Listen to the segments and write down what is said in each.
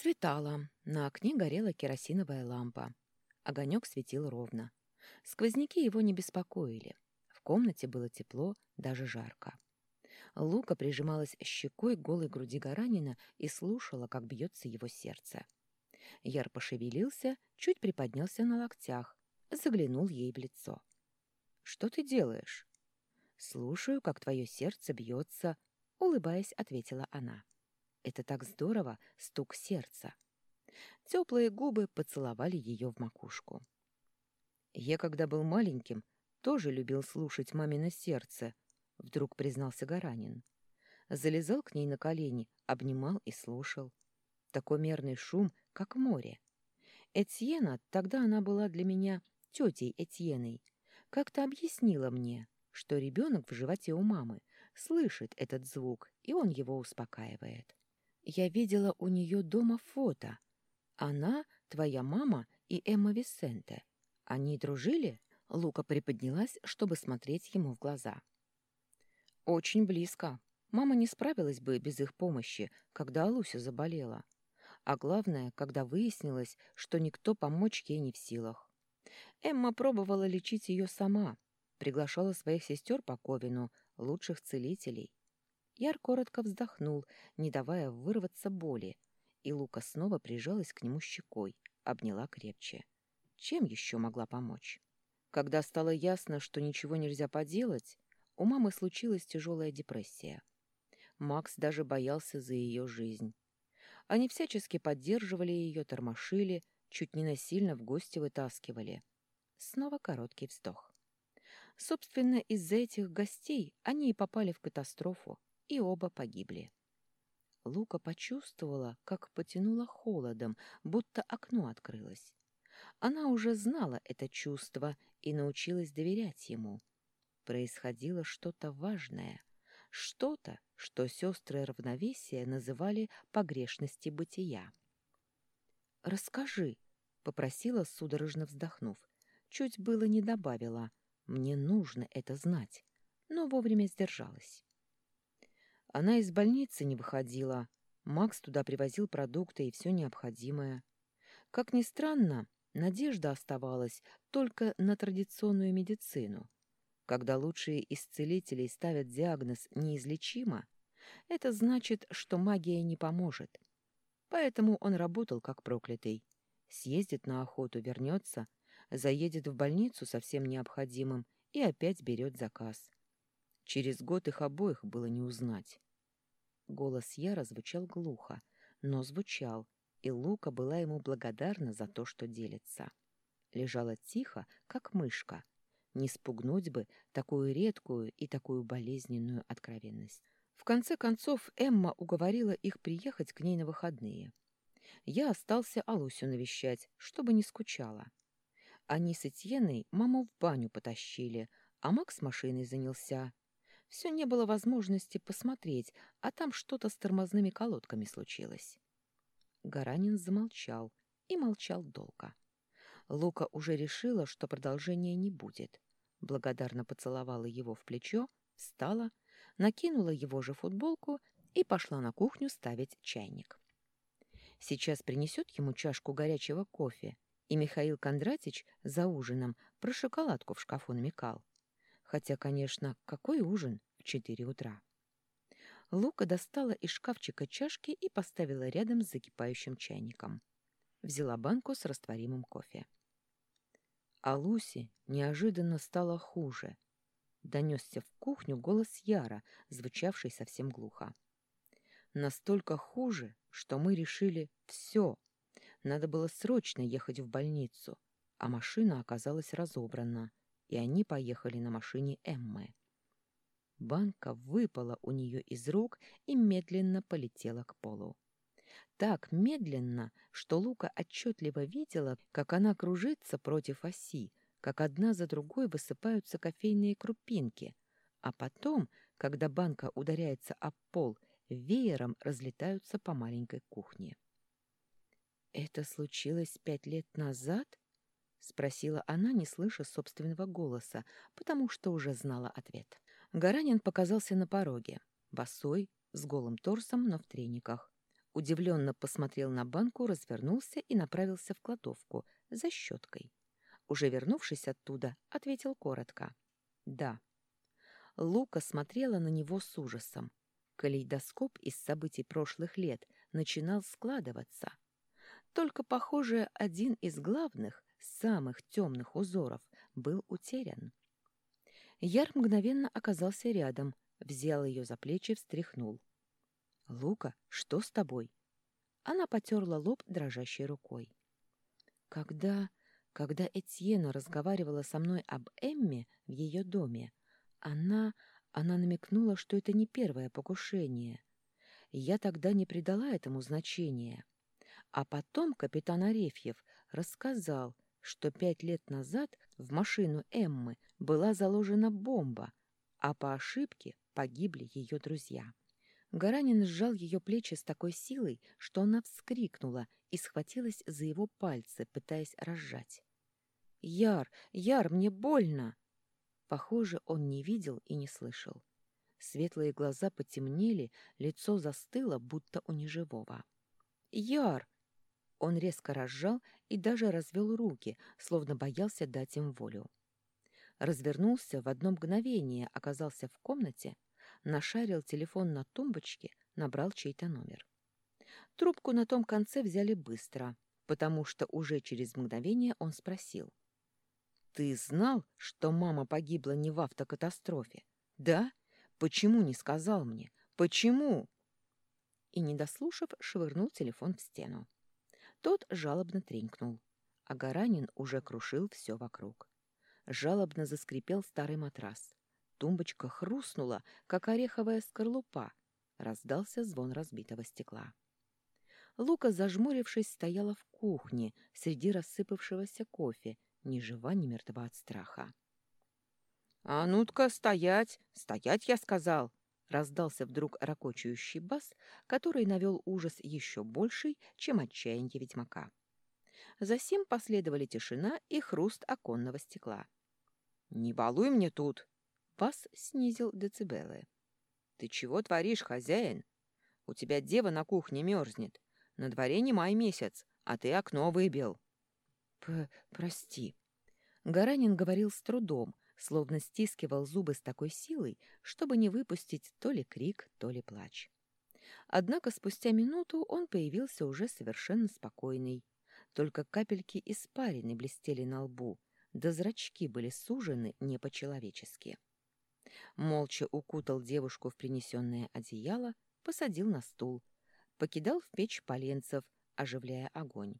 Светало. На окне горела керосиновая лампа. Огонек светил ровно. Сквозняки его не беспокоили. В комнате было тепло, даже жарко. Лука прижималась щекой к голой груди Гаранина и слушала, как бьется его сердце. Яр пошевелился, чуть приподнялся на локтях, заглянул ей в лицо. «Что ты делаешь?» «Слушаю, как твое сердце бьется», — улыбаясь, ответила она. «Это так здорово, стук сердца». Теплые губы поцеловали ее в макушку. «Я, когда был маленьким, тоже любил слушать мамино сердце», — вдруг признался Гаранин. Залезал к ней на колени, обнимал и слушал. Такой мерный шум, как море. Этьена, тогда она была для меня тетей Этьеной, как-то объяснила мне, что ребенок в животе у мамы слышит этот звук, и он его успокаивает. Я видела у нее дома фото. Она, твоя мама и Эмма Висенте. Они дружили? Лука приподнялась, чтобы смотреть ему в глаза. Очень близко. Мама не справилась бы без их помощи, когда Алуся заболела. А главное, когда выяснилось, что никто помочь ей не в силах. Эмма пробовала лечить ее сама, приглашала своих сестер по Ковину, лучших целителей. Яр коротко вздохнул, не давая вырваться боли, и Лука снова прижалась к нему щекой, обняла крепче. Чем еще могла помочь? Когда стало ясно, что ничего нельзя поделать, у мамы случилась тяжелая депрессия. Макс даже боялся за ее жизнь. Они всячески поддерживали ее, тормошили, чуть не насильно в гости вытаскивали. Снова короткий вздох. Собственно, из-за этих гостей они и попали в катастрофу, и оба погибли. Лука почувствовала, как потянула холодом, будто окно открылось. Она уже знала это чувство и научилась доверять ему происходило что-то важное, что-то, что сестры равновесия называли погрешности бытия. «Расскажи», — попросила, судорожно вздохнув. Чуть было не добавила. «Мне нужно это знать», но вовремя сдержалась. Она из больницы не выходила. Макс туда привозил продукты и все необходимое. Как ни странно, надежда оставалась только на традиционную медицину — когда лучшие исцелители ставят диагноз «неизлечимо», это значит, что магия не поможет. Поэтому он работал как проклятый. Съездит на охоту, вернется, заедет в больницу со всем необходимым и опять берет заказ. Через год их обоих было не узнать. Голос Яра звучал глухо, но звучал, и Лука была ему благодарна за то, что делится. Лежала тихо, как мышка — не спугнуть бы такую редкую и такую болезненную откровенность. В конце концов, Эмма уговорила их приехать к ней на выходные. Я остался Алусю навещать, чтобы не скучала. Они с Этьеной маму в баню потащили, а Макс машиной занялся. Все не было возможности посмотреть, а там что-то с тормозными колодками случилось. Гаранин замолчал и молчал долго. Лука уже решила, что продолжения не будет. Благодарно поцеловала его в плечо, встала, накинула его же футболку и пошла на кухню ставить чайник. Сейчас принесет ему чашку горячего кофе, и Михаил Кондратич за ужином про шоколадку в шкафу намекал. Хотя, конечно, какой ужин в четыре утра? Лука достала из шкафчика чашки и поставила рядом с закипающим чайником. Взяла банку с растворимым кофе. А Луси неожиданно стало хуже. Донесся в кухню голос Яра, звучавший совсем глухо. Настолько хуже, что мы решили все. Надо было срочно ехать в больницу, а машина оказалась разобрана, и они поехали на машине Эммы. Банка выпала у нее из рук и медленно полетела к полу так медленно, что Лука отчетливо видела, как она кружится против оси, как одна за другой высыпаются кофейные крупинки, а потом, когда банка ударяется об пол, веером разлетаются по маленькой кухне. «Это случилось пять лет назад?» — спросила она, не слыша собственного голоса, потому что уже знала ответ. Гаранин показался на пороге, босой, с голым торсом, но в трениках. удивленно посмотрел на банку, развернулся и направился в кладовку за щеткой. Уже вернувшись оттуда, ответил коротко. «Да». Лука смотрела на него с ужасом. Калейдоскоп из событий прошлых лет начинал складываться. Только, похоже, один из главных, самых темных узоров был утерян. Яр мгновенно оказался рядом, взял ее за плечи, встряхнул. «Лука, что с тобой?» Она потерла лоб дрожащей рукой. «Когда... когда Этьена разговаривала со мной об Эмме в ее доме, она... она намекнула, что это не первое покушение. Я тогда не придала этому значения. А потом капитан Арефьев рассказал, что пять лет назад в машину Эммы была заложена бомба, а по ошибке погибли ее друзья. Гаранин сжал ее плечи с такой силой, что она вскрикнула и схватилась за его пальцы, пытаясь разжать. «Яр! Яр, мне больно!» Похоже, он не видел и не слышал. Светлые глаза потемнели, лицо застыло, будто у неживого. «Яр!» Он резко разжал и даже развел руки, словно боялся дать им волю. Развернулся в одно мгновение, оказался в комнате, нашарил телефон на тумбочке, набрал чей-то номер. Трубку на том конце взяли быстро, потому что уже через мгновение он спросил. «Ты знал, что мама погибла не в автокатастрофе? Да? Почему не сказал мне? Почему?» И, не дослушав, швырнул телефон в стену. Тот жалобно тренькнул, а Гаранин уже крушил все вокруг. Жалобно заскрипел старый матрас. Тумбочка хрустнула, как ореховая скорлупа. Раздался звон разбитого стекла. Лука, зажмурившись, стояла в кухне среди рассыпавшегося кофе, ни жива, ни мертва от страха. — А ну-ка, стоять! Стоять, я сказал! Раздался вдруг ракочающий бас, который навел ужас еще больший, чем отчаяние ведьмака. Засим последовали тишина и хруст оконного стекла. «Не балуй мне тут!» Бас снизил децибелы. «Ты чего творишь, хозяин? У тебя дева на кухне мерзнет. На дворе не май месяц, а ты окно выбил». П «Прости». Гаранин говорил с трудом, словно стискивал зубы с такой силой, чтобы не выпустить то ли крик, то ли плач. Однако спустя минуту он появился уже совершенно спокойный. Только капельки испарины блестели на лбу, да зрачки были сужены не по-человечески. Молча укутал девушку в принесенное одеяло, посадил на стул, покидал в печь поленцев, оживляя огонь.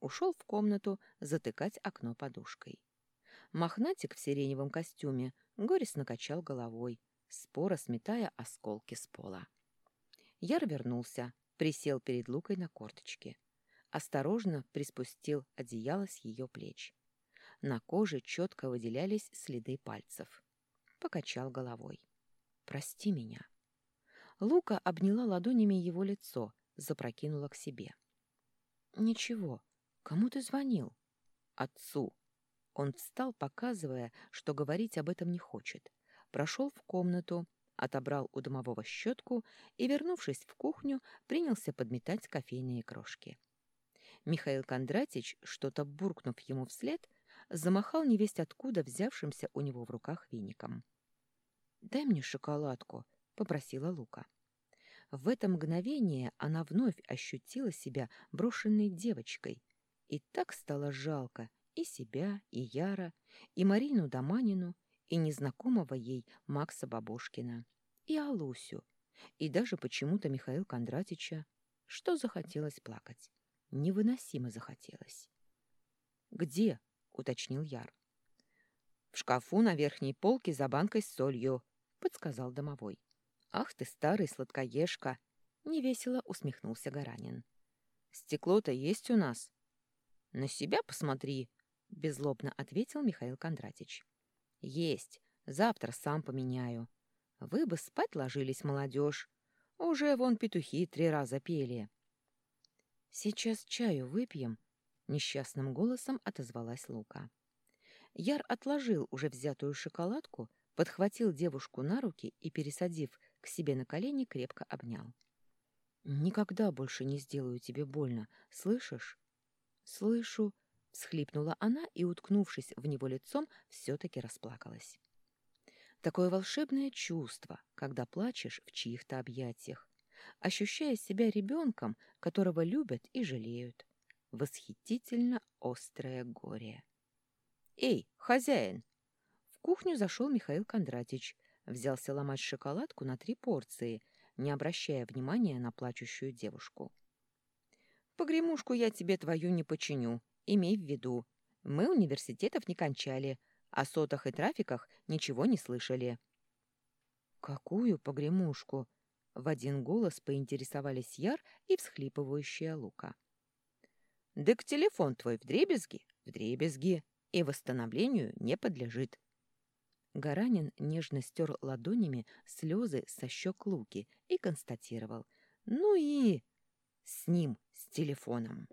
Ушел в комнату затыкать окно подушкой. Мохнатик в сиреневом костюме горестно качал головой, споро сметая осколки с пола. Яр вернулся, присел перед Лукой на корточке. Осторожно приспустил одеяло с ее плеч. На коже четко выделялись следы пальцев. Покачал головой. «Прости меня». Лука обняла ладонями его лицо, запрокинула к себе. «Ничего. Кому ты звонил?» «Отцу», он встал, показывая, что говорить об этом не хочет. Прошел в комнату, отобрал у домового щетку и, вернувшись в кухню, принялся подметать кофейные крошки. Михаил Кондратич, что-то буркнув ему вслед, замахал невесть откуда взявшимся у него в руках веником. «Дай мне шоколадку», — попросила Лука. В это мгновение она вновь ощутила себя брошенной девочкой, и так стало жалко, и себя, и Яра, и Марину Доманину, и незнакомого ей Макса Бабушкина, и Алусю, и даже почему-то Михаила Кондратича, что захотелось плакать. Невыносимо захотелось. «Где?» — уточнил Яр. «В шкафу на верхней полке за банкой с солью», — подсказал домовой. «Ах ты, старый сладкоежка!» — невесело усмехнулся Гаранин. «Стекло-то есть у нас». «На себя посмотри!» — беззлобно ответил Михаил Кондратич. «Есть. Завтра сам поменяю. Вы бы спать ложились, молодежь. Уже вон петухи три раза пели». «Сейчас чаю выпьем», — несчастным голосом отозвалась Лука. Яр отложил уже взятую шоколадку, подхватил девушку на руки и, пересадив к себе на колени, крепко обнял. Никогда больше не сделаю тебе больно, слышишь? Слышу, всхлипнула она и, уткнувшись в него лицом, все-таки расплакалась. Такое волшебное чувство, когда плачешь в чьих-то объятиях, ощущая себя ребенком, которого любят и жалеют. Восхитительно острое горе. «Эй, хозяин!» В кухню зашел Михаил Кондратич, взялся ломать шоколадку на три порции, не обращая внимания на плачущую девушку. «Погремушку я тебе твою не починю, имей в виду. Мы университетов не кончали, о сотах и трафиках ничего не слышали». «Какую погремушку?» В один голос поинтересовались Яр и всхлипывающая Лука. «Дык телефон твой вдребезги, вдребезги, и восстановлению не подлежит». Гаранин нежно стер ладонями слезы со щек Луки и констатировал. «Ну и...» «С ним, с телефоном».